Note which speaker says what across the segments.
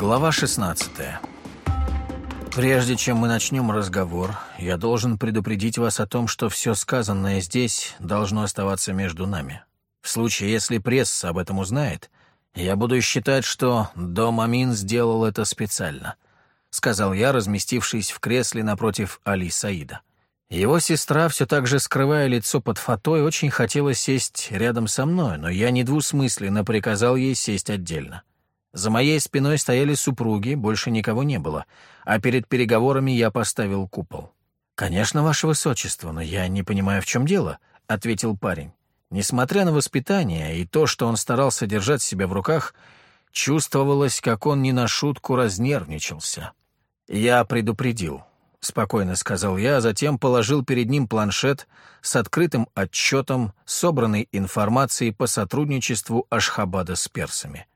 Speaker 1: Глава 16 Прежде чем мы начнем разговор, я должен предупредить вас о том, что все сказанное здесь должно оставаться между нами. В случае, если пресса об этом узнает, я буду считать, что Дом Амин сделал это специально, сказал я, разместившись в кресле напротив Али Саида. Его сестра, все так же скрывая лицо под фатой, очень хотела сесть рядом со мной, но я недвусмысленно приказал ей сесть отдельно. За моей спиной стояли супруги, больше никого не было, а перед переговорами я поставил купол. «Конечно, ваше высочество, но я не понимаю, в чем дело», — ответил парень. Несмотря на воспитание и то, что он старался держать себя в руках, чувствовалось, как он не на шутку разнервничался. Я предупредил. — спокойно сказал я, а затем положил перед ним планшет с открытым отчетом собранной информацией по сотрудничеству Ашхабада с персами.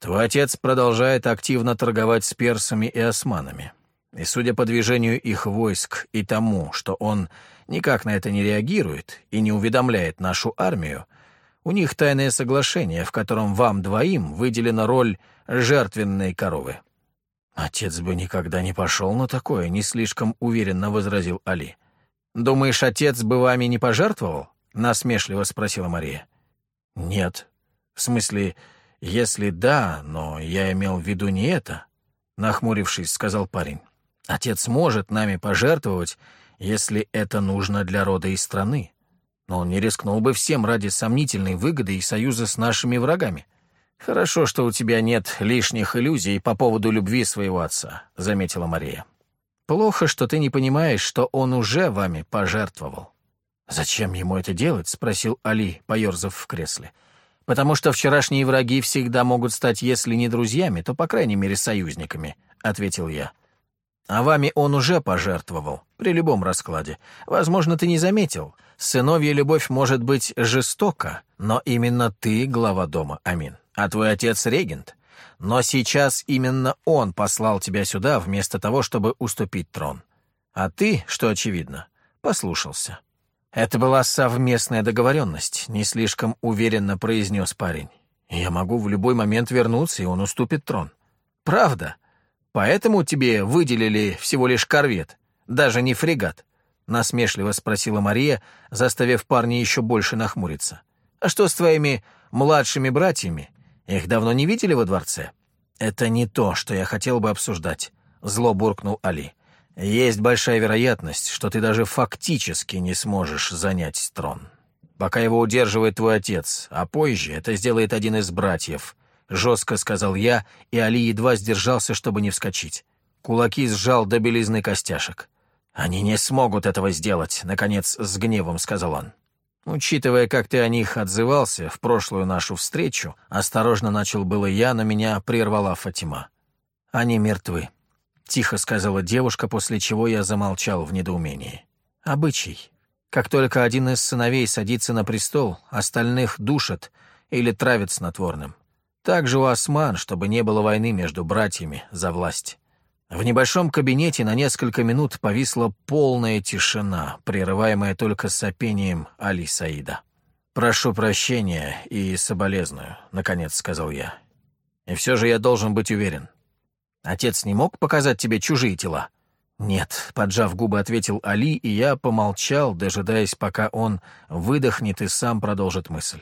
Speaker 1: «Твой отец продолжает активно торговать с персами и османами. И судя по движению их войск и тому, что он никак на это не реагирует и не уведомляет нашу армию, у них тайное соглашение, в котором вам двоим выделена роль жертвенной коровы. «Отец бы никогда не пошел на такое», — не слишком уверенно возразил Али. «Думаешь, отец бы вами не пожертвовал?» — насмешливо спросила Мария. «Нет. В смысле, если да, но я имел в виду не это», — нахмурившись, сказал парень. «Отец может нами пожертвовать, если это нужно для рода и страны. Но он не рискнул бы всем ради сомнительной выгоды и союза с нашими врагами». «Хорошо, что у тебя нет лишних иллюзий по поводу любви своего отца», — заметила Мария. «Плохо, что ты не понимаешь, что он уже вами пожертвовал». «Зачем ему это делать?» — спросил Али, поерзав в кресле. «Потому что вчерашние враги всегда могут стать, если не друзьями, то, по крайней мере, союзниками», — ответил я. «А вами он уже пожертвовал, при любом раскладе. Возможно, ты не заметил. Сыновья любовь может быть жестока, но именно ты глава дома, Амин а твой отец — регент. Но сейчас именно он послал тебя сюда, вместо того, чтобы уступить трон. А ты, что очевидно, послушался. Это была совместная договоренность, не слишком уверенно произнес парень. Я могу в любой момент вернуться, и он уступит трон. Правда? Поэтому тебе выделили всего лишь корвет, даже не фрегат? Насмешливо спросила Мария, заставив парня еще больше нахмуриться. А что с твоими младшими братьями? Их давно не видели во дворце?» «Это не то, что я хотел бы обсуждать», — зло буркнул Али. «Есть большая вероятность, что ты даже фактически не сможешь занять трон. Пока его удерживает твой отец, а позже это сделает один из братьев», — жестко сказал я, и Али едва сдержался, чтобы не вскочить. Кулаки сжал до белизны костяшек. «Они не смогут этого сделать», — наконец с гневом сказал он. Учитывая, как ты о них отзывался в прошлую нашу встречу, осторожно начал было я, на меня прервала Фатима. Они мертвы. Тихо сказала девушка, после чего я замолчал в недоумении. Обычай. Как только один из сыновей садится на престол, остальных душат или травят снотворным. Так же у осман, чтобы не было войны между братьями за власть. В небольшом кабинете на несколько минут повисла полная тишина, прерываемая только сопением Али Саида. «Прошу прощения и соболезную», — наконец сказал я. «И все же я должен быть уверен. Отец не мог показать тебе чужие тела?» «Нет», — поджав губы, ответил Али, и я помолчал, дожидаясь, пока он выдохнет и сам продолжит мысль.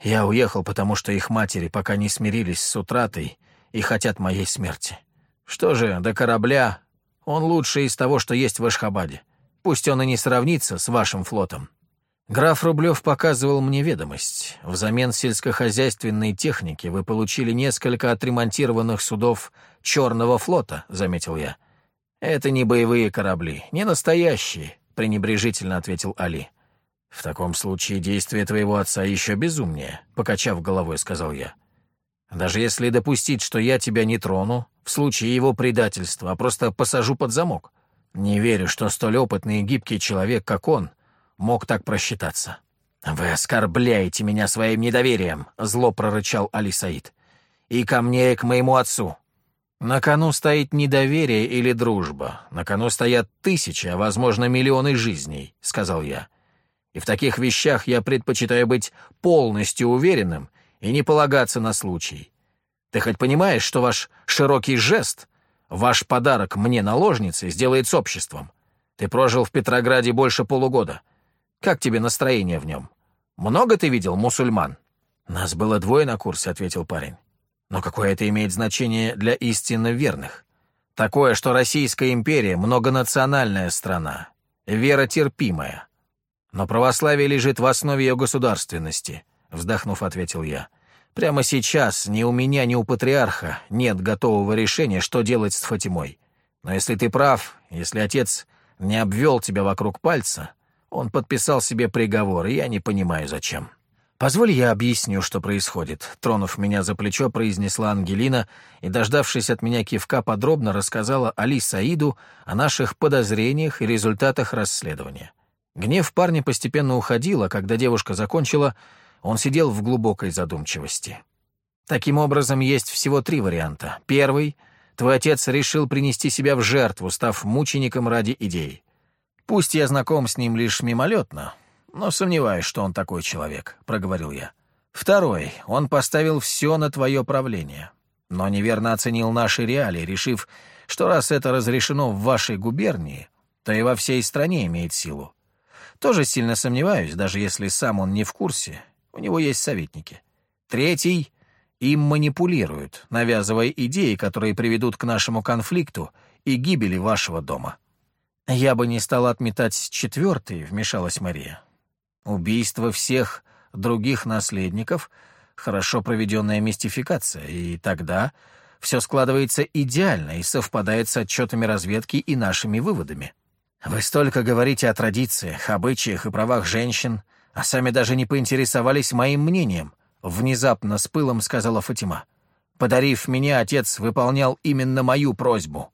Speaker 1: «Я уехал, потому что их матери пока не смирились с утратой и хотят моей смерти». Что же, до корабля он лучший из того, что есть в Ашхабаде. Пусть он и не сравнится с вашим флотом. Граф Рублев показывал мне ведомость. Взамен сельскохозяйственной техники вы получили несколько отремонтированных судов Черного флота, заметил я. Это не боевые корабли, не настоящие, пренебрежительно ответил Али. В таком случае действия твоего отца еще безумнее, покачав головой, сказал я. Даже если допустить, что я тебя не трону, в случае его предательства, а просто посажу под замок. Не верю, что столь опытный и гибкий человек, как он, мог так просчитаться. «Вы оскорбляете меня своим недоверием», — зло прорычал Али Саид. «И ко мне, и к моему отцу. На кону стоит недоверие или дружба. На кону стоят тысячи, а, возможно, миллионы жизней», — сказал я. «И в таких вещах я предпочитаю быть полностью уверенным и не полагаться на случай. Ты хоть понимаешь, что ваш широкий жест, ваш подарок мне наложнице сделает с обществом? Ты прожил в Петрограде больше полугода. Как тебе настроение в нем? Много ты видел мусульман?» «Нас было двое на курсе», — ответил парень. «Но какое это имеет значение для истинно верных? Такое, что Российская империя — многонациональная страна, вера терпимая. Но православие лежит в основе ее государственности», — вздохнув, ответил я. «Прямо сейчас ни у меня, ни у патриарха нет готового решения, что делать с Фатимой. Но если ты прав, если отец не обвел тебя вокруг пальца, он подписал себе приговор, и я не понимаю, зачем». «Позволь я объясню, что происходит», — тронув меня за плечо, произнесла Ангелина и, дождавшись от меня кивка, подробно рассказала Али Саиду о наших подозрениях и результатах расследования. Гнев парня постепенно уходил, а когда девушка закончила, он сидел в глубокой задумчивости. Таким образом, есть всего три варианта. Первый — твой отец решил принести себя в жертву, став мучеником ради идей. Пусть я знаком с ним лишь мимолетно, но сомневаюсь, что он такой человек», — проговорил я. «Второй. Он поставил все на твое правление, но неверно оценил наши реалии, решив, что раз это разрешено в вашей губернии, то и во всей стране имеет силу. Тоже сильно сомневаюсь, даже если сам он не в курсе, у него есть советники. Третий — им манипулируют, навязывая идеи, которые приведут к нашему конфликту и гибели вашего дома». «Я бы не стала отметать четвертый», — вмешалась Мария. Убийство всех других наследников — хорошо проведенная мистификация, и тогда все складывается идеально и совпадает с отчетами разведки и нашими выводами. Вы столько говорите о традициях, обычаях и правах женщин, а сами даже не поинтересовались моим мнением, — внезапно с пылом сказала Фатима. Подарив меня, отец выполнял именно мою просьбу.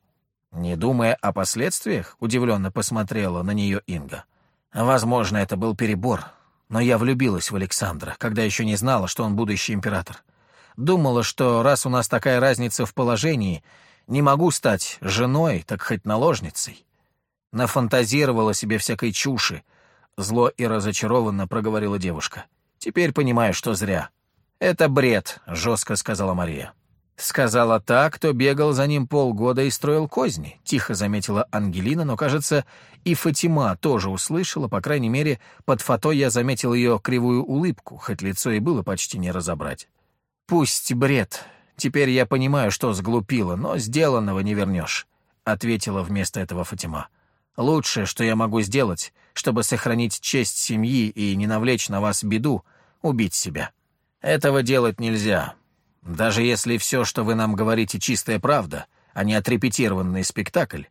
Speaker 1: Не думая о последствиях, удивленно посмотрела на нее Инга. Возможно, это был перебор, но я влюбилась в Александра, когда еще не знала, что он будущий император. Думала, что раз у нас такая разница в положении, не могу стать женой, так хоть наложницей. Нафантазировала себе всякой чуши. Зло и разочарованно проговорила девушка. Теперь понимаю, что зря. «Это бред», — жестко сказала Мария. «Сказала та, кто бегал за ним полгода и строил козни», — тихо заметила Ангелина, но, кажется, и Фатима тоже услышала, по крайней мере, под фото я заметил ее кривую улыбку, хоть лицо и было почти не разобрать. «Пусть бред. Теперь я понимаю, что сглупила, но сделанного не вернешь», — ответила вместо этого Фатима. «Лучшее, что я могу сделать, чтобы сохранить честь семьи и не навлечь на вас беду, — убить себя. Этого делать нельзя, даже если все, что вы нам говорите, чистая правда, а не отрепетированный спектакль,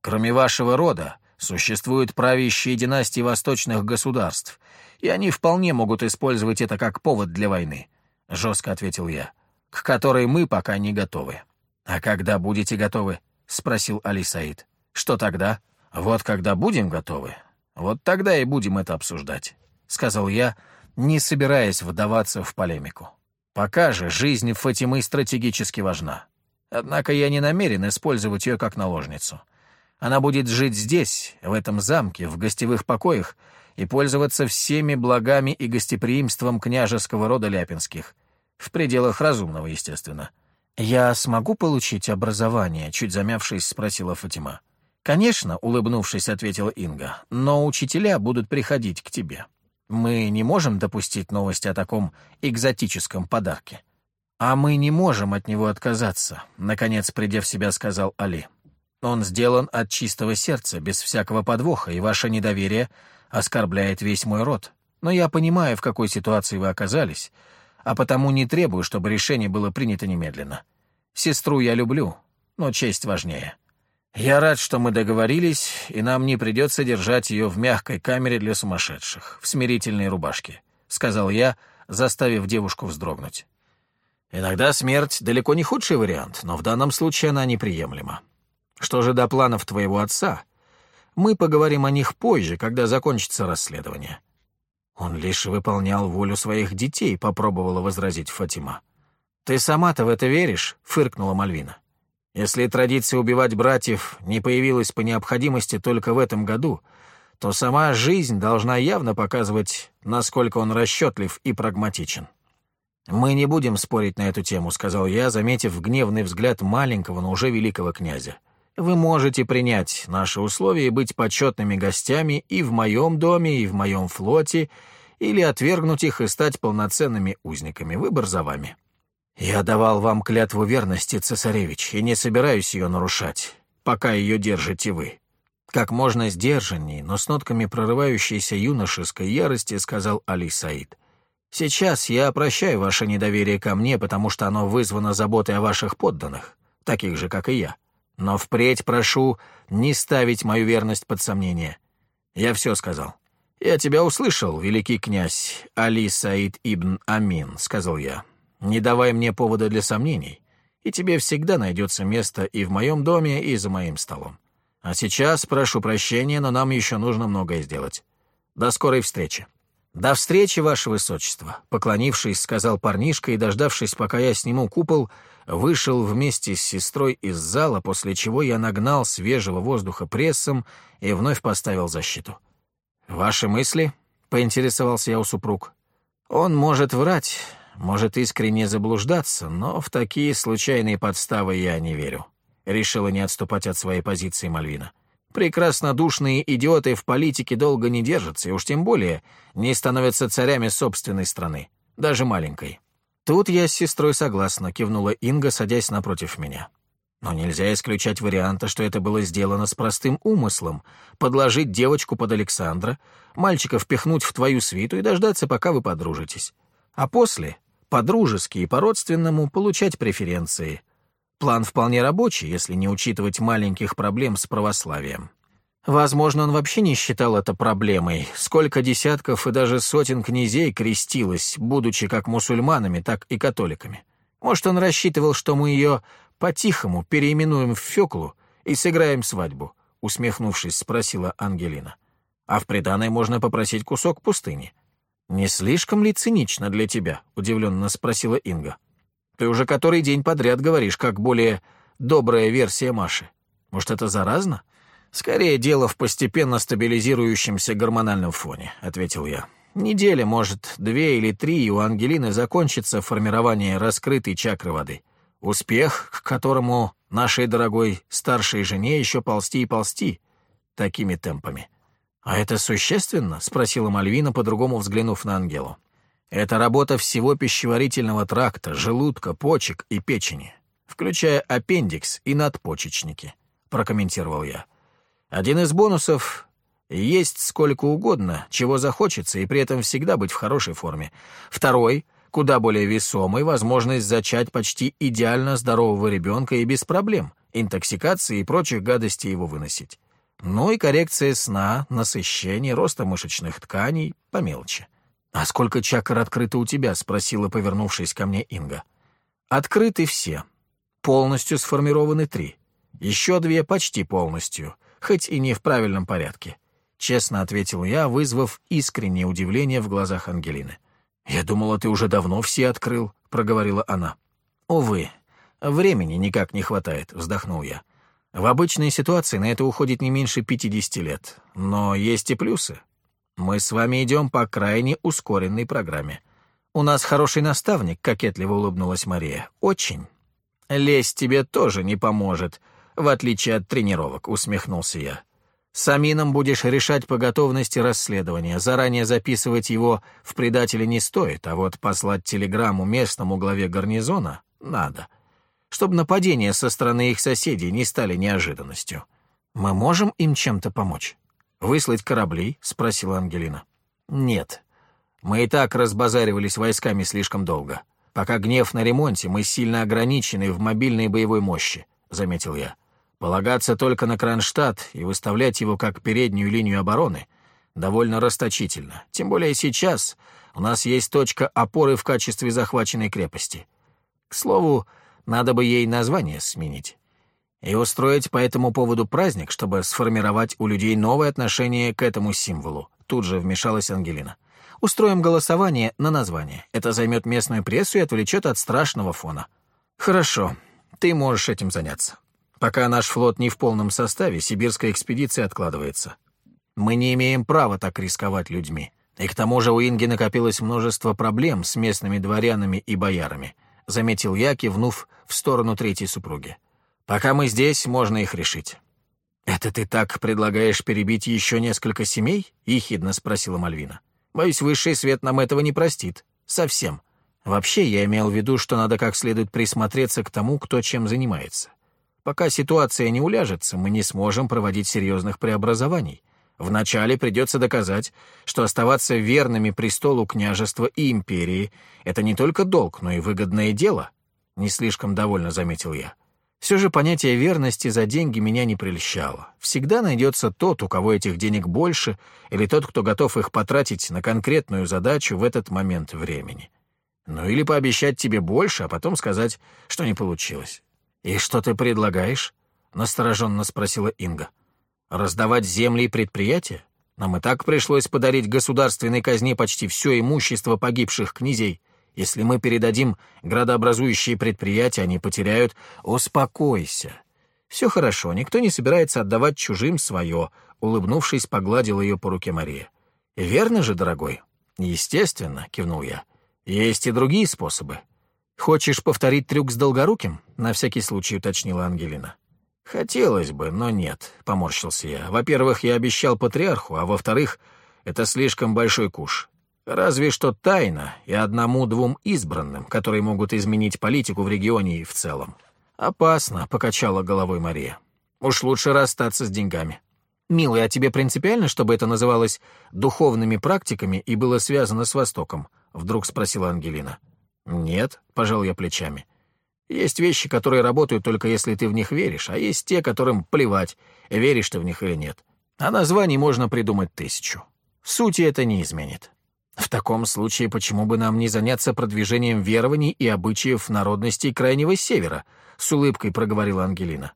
Speaker 1: кроме вашего рода, существуют правящие династии восточных государств, и они вполне могут использовать это как повод для войны», — жестко ответил я, — «к которой мы пока не готовы». «А когда будете готовы?» — спросил Али Саид. «Что тогда?» «Вот когда будем готовы, вот тогда и будем это обсуждать», — сказал я, не собираясь вдаваться в полемику. Пока же жизнь Фатимы стратегически важна. Однако я не намерен использовать ее как наложницу. Она будет жить здесь, в этом замке, в гостевых покоях, и пользоваться всеми благами и гостеприимством княжеского рода Ляпинских. В пределах разумного, естественно. «Я смогу получить образование?» — чуть замявшись, спросила Фатима. «Конечно», — улыбнувшись, ответила Инга, — «но учителя будут приходить к тебе». Мы не можем допустить новости о таком экзотическом подарке. А мы не можем от него отказаться, наконец, придя в себя, сказал Али. Он сделан от чистого сердца, без всякого подвоха, и ваше недоверие оскорбляет весь мой род. Но я понимаю, в какой ситуации вы оказались, а потому не требую, чтобы решение было принято немедленно. Сестру я люблю, но честь важнее. «Я рад, что мы договорились, и нам не придется держать ее в мягкой камере для сумасшедших, в смирительной рубашке», — сказал я, заставив девушку вздрогнуть. «Иногда смерть далеко не худший вариант, но в данном случае она неприемлема. Что же до планов твоего отца? Мы поговорим о них позже, когда закончится расследование». «Он лишь выполнял волю своих детей», — попробовала возразить Фатима. «Ты сама-то в это веришь?» — фыркнула Мальвина. Если традиция убивать братьев не появилась по необходимости только в этом году, то сама жизнь должна явно показывать, насколько он расчетлив и прагматичен. «Мы не будем спорить на эту тему», — сказал я, заметив гневный взгляд маленького, но уже великого князя. «Вы можете принять наши условия и быть почетными гостями и в моем доме, и в моем флоте, или отвергнуть их и стать полноценными узниками. Выбор за вами». «Я давал вам клятву верности, цесаревич, и не собираюсь ее нарушать, пока ее держите вы». Как можно сдержанней, но с нотками прорывающейся юношеской ярости сказал Али Саид. «Сейчас я прощаю ваше недоверие ко мне, потому что оно вызвано заботой о ваших подданных, таких же, как и я. Но впредь прошу не ставить мою верность под сомнение. Я все сказал». «Я тебя услышал, великий князь Али Саид ибн Амин», — сказал я. Не давай мне повода для сомнений, и тебе всегда найдется место и в моем доме, и за моим столом. А сейчас прошу прощения, но нам еще нужно многое сделать. До скорой встречи». «До встречи, Ваше Высочество», — поклонившись, сказал парнишка и, дождавшись, пока я сниму купол, вышел вместе с сестрой из зала, после чего я нагнал свежего воздуха прессом и вновь поставил защиту. «Ваши мысли?» — поинтересовался я у супруг. «Он может врать, может искренне заблуждаться, но в такие случайные подставы я не верю. Решила не отступать от своей позиции Мальвина. Прекраснодушные идиоты в политике долго не держатся, и уж тем более не становятся царями собственной страны, даже маленькой. Тут я с сестрой согласна, кивнула Инга, садясь напротив меня. Но нельзя исключать варианта, что это было сделано с простым умыслом — подложить девочку под Александра, мальчика впихнуть в твою свиту и дождаться, пока вы подружитесь. А после по-дружески и по-родственному получать преференции. План вполне рабочий, если не учитывать маленьких проблем с православием. Возможно, он вообще не считал это проблемой. Сколько десятков и даже сотен князей крестилось, будучи как мусульманами, так и католиками. Может, он рассчитывал, что мы ее по-тихому переименуем в Феклу и сыграем свадьбу, усмехнувшись, спросила Ангелина. А в приданой можно попросить кусок пустыни. «Не слишком ли цинично для тебя?» — удивленно спросила Инга. «Ты уже который день подряд говоришь, как более добрая версия Маши. Может, это заразно?» «Скорее дело в постепенно стабилизирующемся гормональном фоне», — ответил я. «Неделя, может, две или три, и у Ангелины закончится формирование раскрытой чакры воды. Успех, к которому нашей дорогой старшей жене еще ползти и ползти такими темпами». «А это существенно?» — спросила Мальвина, по-другому взглянув на Ангелу. «Это работа всего пищеварительного тракта, желудка, почек и печени, включая аппендикс и надпочечники», — прокомментировал я. «Один из бонусов — есть сколько угодно, чего захочется, и при этом всегда быть в хорошей форме. Второй — куда более весомый — возможность зачать почти идеально здорового ребенка и без проблем, интоксикации и прочих гадостей его выносить. Ну и коррекция сна, насыщение, роста мышечных тканей, по мелочи. «А сколько чакр открыто у тебя?» — спросила, повернувшись ко мне Инга. «Открыты все. Полностью сформированы три. Еще две почти полностью, хоть и не в правильном порядке», — честно ответил я, вызвав искреннее удивление в глазах Ангелины. «Я думала, ты уже давно все открыл», — проговорила она. «Увы, времени никак не хватает», — вздохнул я. В обычной ситуации на это уходит не меньше 50 лет. Но есть и плюсы. Мы с вами идем по крайне ускоренной программе. У нас хороший наставник, кокетливо улыбнулась Мария. Очень. Лезть тебе тоже не поможет, в отличие от тренировок, усмехнулся я. С Амином будешь решать по готовности расследования. Заранее записывать его в предателе не стоит, а вот послать телеграмму местному главе гарнизона надо чтобы нападения со стороны их соседей не стали неожиданностью. Мы можем им чем-то помочь? Выслать корабли? спросила Ангелина. Нет. Мы и так разбазаривались войсками слишком долго. Пока гнев на ремонте, мы сильно ограничены в мобильной боевой мощи, заметил я. Полагаться только на Кронштадт и выставлять его как переднюю линию обороны довольно расточительно. Тем более сейчас у нас есть точка опоры в качестве захваченной крепости. К слову, надо бы ей название сменить. И устроить по этому поводу праздник, чтобы сформировать у людей новое отношение к этому символу. Тут же вмешалась Ангелина. Устроим голосование на название. Это займет местную прессу и отвлечет от страшного фона. Хорошо, ты можешь этим заняться. Пока наш флот не в полном составе, сибирская экспедиция откладывается. Мы не имеем права так рисковать людьми, И к тому же у Инги накопилось множество проблем с местными дворянами и боярами, заметил я, кивнув в сторону третьей супруги. Пока мы здесь, можно их решить. «Это ты так предлагаешь перебить еще несколько семей?» — ехидно спросила Мальвина. «Боюсь, высший свет нам этого не простит. Совсем. Вообще, я имел в виду, что надо как следует присмотреться к тому, кто чем занимается. Пока ситуация не уляжется, мы не сможем проводить серьезных преобразований. Вначале придется доказать, что оставаться верными престолу княжества и империи — это не только долг, но и выгодное дело, — не слишком довольно заметил я. Все же понятие верности за деньги меня не прельщало. Всегда найдется тот, у кого этих денег больше, или тот, кто готов их потратить на конкретную задачу в этот момент времени. Ну или пообещать тебе больше, а потом сказать, что не получилось. «И что ты предлагаешь?» — настороженно спросила Инга. «Раздавать земли и предприятия? Нам и так пришлось подарить государственной казне почти все имущество погибших князей. Если мы передадим градообразующие предприятия, они потеряют... Успокойся. Все хорошо, никто не собирается отдавать чужим свое», — улыбнувшись, погладил ее по руке Мария. «Верно же, дорогой?» «Естественно», — кивнул я. «Есть и другие способы. «Хочешь повторить трюк с Долгоруким?» — на всякий случай уточнила Ангелина. «Хотелось бы, но нет», — поморщился я. «Во-первых, я обещал патриарху, а во-вторых, это слишком большой куш. Разве что тайна и одному-двум избранным, которые могут изменить политику в регионе и в целом». «Опасно», — покачала головой Мария. «Уж лучше расстаться с деньгами». «Милый, а тебе принципиально, чтобы это называлось духовными практиками и было связано с Востоком?» — вдруг спросила Ангелина. «Нет», — пожал я плечами. «Есть вещи, которые работают только если ты в них веришь, а есть те, которым плевать, веришь ты в них или нет. А названий можно придумать тысячу. Сути это не изменит». «В таком случае почему бы нам не заняться продвижением верований и обычаев народностей Крайнего Севера?» — с улыбкой проговорила Ангелина.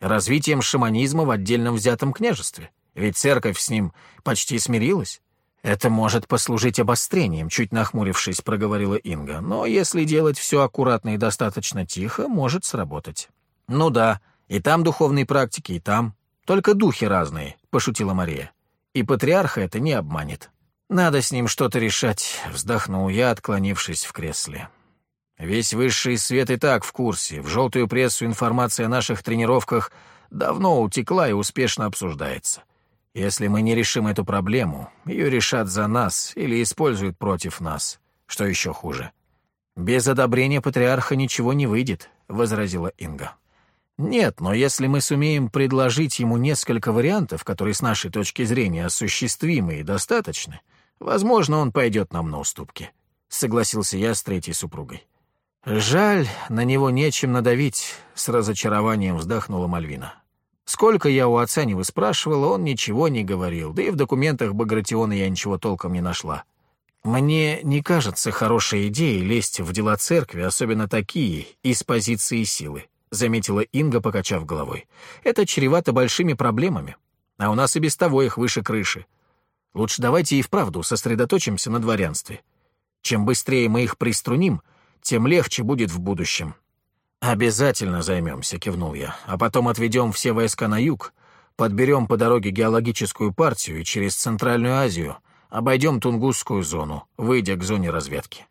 Speaker 1: «Развитием шаманизма в отдельном взятом княжестве. Ведь церковь с ним почти смирилась». «Это может послужить обострением», — чуть нахмурившись, проговорила Инга. «Но если делать все аккуратно и достаточно тихо, может сработать». «Ну да, и там духовные практики, и там. Только духи разные», — пошутила Мария. «И патриарха это не обманет». «Надо с ним что-то решать», — вздохнул я, отклонившись в кресле. Весь высший свет и так в курсе. В желтую прессу информация о наших тренировках давно утекла и успешно обсуждается. Если мы не решим эту проблему, ее решат за нас или используют против нас, что еще хуже. Без одобрения патриарха ничего не выйдет, — возразила Инга. Нет, но если мы сумеем предложить ему несколько вариантов, которые с нашей точки зрения осуществимы и достаточны, возможно, он пойдет нам на уступки, — согласился я с третьей супругой. Жаль, на него нечем надавить, — с разочарованием вздохнула Мальвина. Сколько я у отца не выспрашивала, он ничего не говорил, да и в документах Багратиона я ничего толком не нашла. Мне не кажется хорошей идеей лезть в дела церкви, особенно такие, из позиции силы, заметила Инга, покачав головой. Это чревато большими проблемами, а у нас и без того их выше крыши. Лучше давайте и вправду сосредоточимся на дворянстве. Чем быстрее мы их приструним, тем легче будет в будущем. «Обязательно займемся», — кивнул я. «А потом отведем все войска на юг, подберем по дороге геологическую партию и через Центральную Азию обойдем Тунгусскую зону, выйдя к зоне разведки».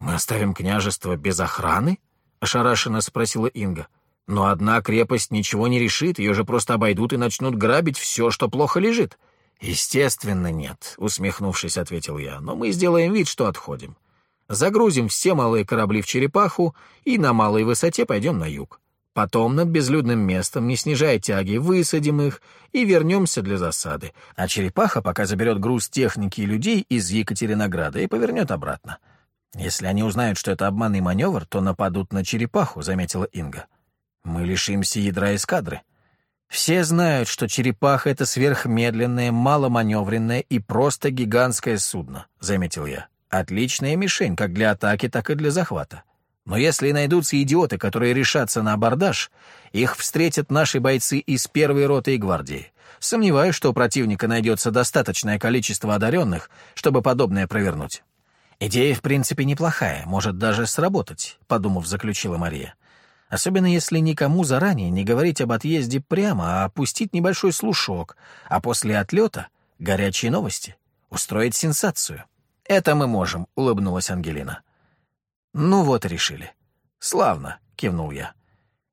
Speaker 1: «Мы оставим княжество без охраны?» — ошарашенно спросила Инга. «Но одна крепость ничего не решит, ее же просто обойдут и начнут грабить все, что плохо лежит». «Естественно, нет», — усмехнувшись, ответил я. «Но мы сделаем вид, что отходим. Загрузим все малые корабли в черепаху и на малой высоте пойдем на юг. Потом над безлюдным местом, не снижая тяги, высадим их и вернемся для засады. А черепаха пока заберет груз техники и людей из Екатеринограда и повернет обратно. Если они узнают, что это обманный маневр, то нападут на черепаху, заметила Инга. Мы лишимся ядра эскадры. Все знают, что черепаха — это сверхмедленное, маломаневренное и просто гигантское судно, заметил я. Отличная мишень как для атаки, так и для захвата. Но если найдутся идиоты, которые решатся на абордаж, их встретят наши бойцы из первой роты и гвардии. Сомневаюсь, что у противника найдется достаточное количество одаренных, чтобы подобное провернуть. Идея, в принципе, неплохая, может даже сработать, подумав, заключила Мария. Особенно если никому заранее не говорить об отъезде прямо, а опустить небольшой слушок, а после отлета — горячие новости. устроить сенсацию. «Это мы можем», — улыбнулась Ангелина. «Ну вот и решили». «Славно», — кивнул я.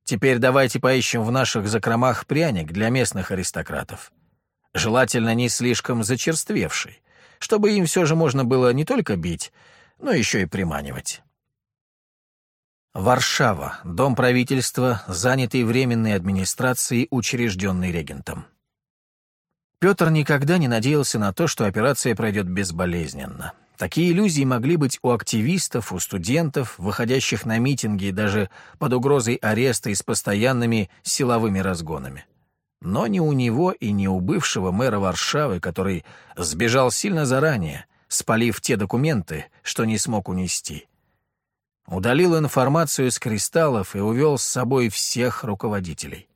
Speaker 1: «Теперь давайте поищем в наших закромах пряник для местных аристократов. Желательно не слишком зачерствевший, чтобы им все же можно было не только бить, но еще и приманивать». Варшава, дом правительства, занятый временной администрацией, учрежденный регентом. Петр никогда не надеялся на то, что операция пройдет безболезненно. Такие иллюзии могли быть у активистов, у студентов, выходящих на митинги и даже под угрозой ареста и с постоянными силовыми разгонами. Но ни у него и ни у бывшего мэра Варшавы, который сбежал сильно заранее, спалив те документы, что не смог унести. Удалил информацию из кристаллов и увел с собой всех руководителей.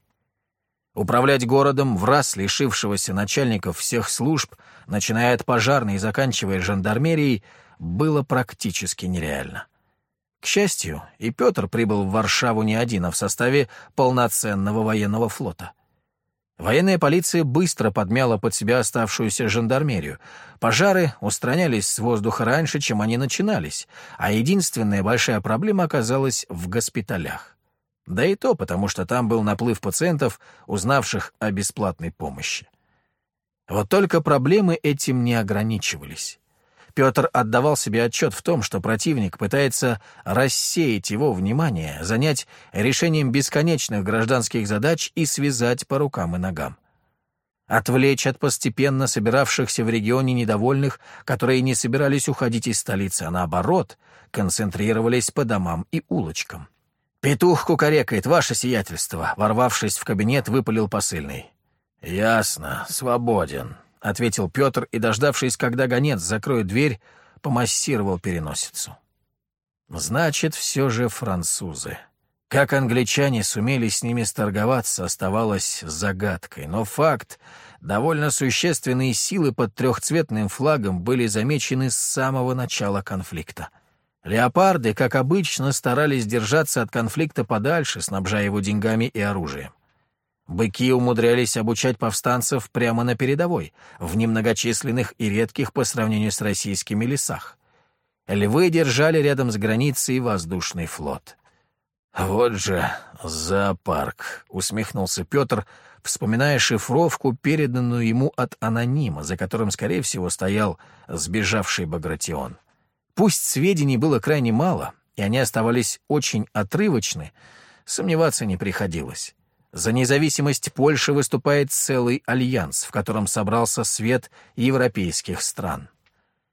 Speaker 1: Управлять городом, в раз лишившегося начальников всех служб, начиная от пожарной и заканчивая жандармерией, было практически нереально. К счастью, и Петр прибыл в Варшаву не один, а в составе полноценного военного флота. Военная полиция быстро подмяла под себя оставшуюся жандармерию. Пожары устранялись с воздуха раньше, чем они начинались, а единственная большая проблема оказалась в госпиталях. Да и то потому, что там был наплыв пациентов, узнавших о бесплатной помощи. Вот только проблемы этим не ограничивались. Петр отдавал себе отчет в том, что противник пытается рассеять его внимание, занять решением бесконечных гражданских задач и связать по рукам и ногам. Отвлечь от постепенно собиравшихся в регионе недовольных, которые не собирались уходить из столицы, а наоборот, концентрировались по домам и улочкам. «Петух кукарекает, ваше сиятельство», — ворвавшись в кабинет, выпалил посыльный. «Ясно, свободен», — ответил Петр и, дождавшись, когда гонец закроет дверь, помассировал переносицу. «Значит, все же французы». Как англичане сумели с ними сторговаться, оставалось загадкой, но факт, довольно существенные силы под трехцветным флагом были замечены с самого начала конфликта — Леопарды, как обычно, старались держаться от конфликта подальше, снабжая его деньгами и оружием. Быки умудрялись обучать повстанцев прямо на передовой, в немногочисленных и редких по сравнению с российскими лесах. Львы держали рядом с границей воздушный флот. «Вот же зоопарк», — усмехнулся Петр, вспоминая шифровку, переданную ему от анонима, за которым, скорее всего, стоял сбежавший Багратион. Пусть сведений было крайне мало, и они оставались очень отрывочны, сомневаться не приходилось. За независимость Польши выступает целый альянс, в котором собрался свет европейских стран.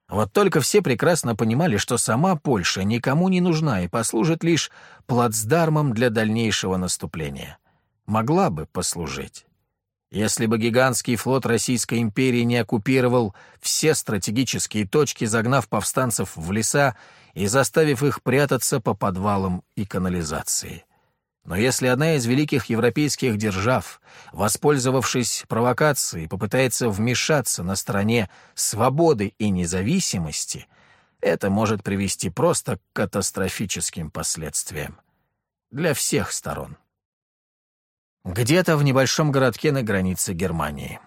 Speaker 1: Вот только все прекрасно понимали, что сама Польша никому не нужна и послужит лишь плацдармом для дальнейшего наступления. Могла бы послужить. Если бы гигантский флот Российской империи не оккупировал все стратегические точки, загнав повстанцев в леса и заставив их прятаться по подвалам и канализации. Но если одна из великих европейских держав, воспользовавшись провокацией, попытается вмешаться на стороне свободы и независимости, это может привести просто к катастрофическим последствиям. Для всех сторон. Где-то в небольшом городке на границе Германии.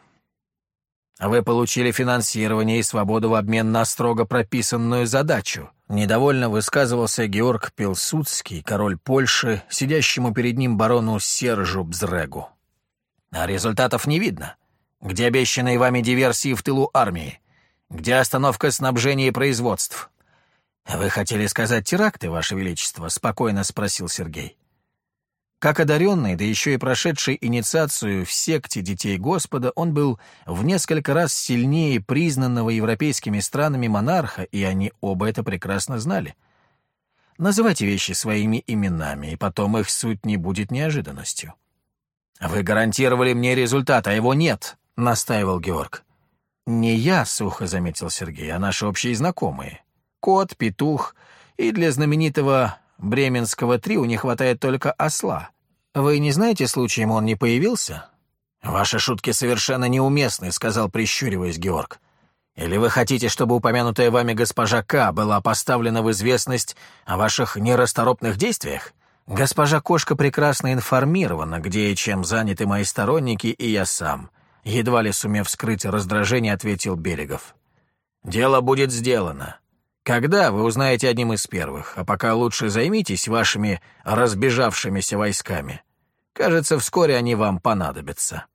Speaker 1: Вы получили финансирование и свободу в обмен на строго прописанную задачу. Недовольно высказывался Георг Пилсудский, король Польши, сидящему перед ним барону Сержу Бзрегу. А результатов не видно. Где обещанные вами диверсии в тылу армии? Где остановка снабжения и производств? «Вы хотели сказать теракты, Ваше Величество?» — спокойно спросил Сергей. Как одаренный, да еще и прошедший инициацию в секте детей Господа, он был в несколько раз сильнее признанного европейскими странами монарха, и они оба это прекрасно знали. Называйте вещи своими именами, и потом их суть не будет неожиданностью. «Вы гарантировали мне результат, а его нет», — настаивал Георг. «Не я», — сухо заметил Сергей, — «а наши общие знакомые. Кот, петух, и для знаменитого бременского трио не хватает только осла. Вы не знаете, случаем он не появился?» «Ваши шутки совершенно неуместны», — сказал, прищуриваясь Георг. «Или вы хотите, чтобы упомянутая вами госпожа К. была поставлена в известность о ваших нерасторопных действиях? Госпожа Кошка прекрасно информирована, где и чем заняты мои сторонники и я сам», — едва ли сумев скрыть раздражение, ответил Берегов. Дело будет сделано. Когда, вы узнаете одним из первых, а пока лучше займитесь вашими разбежавшимися войсками. Кажется, вскоре они вам понадобятся».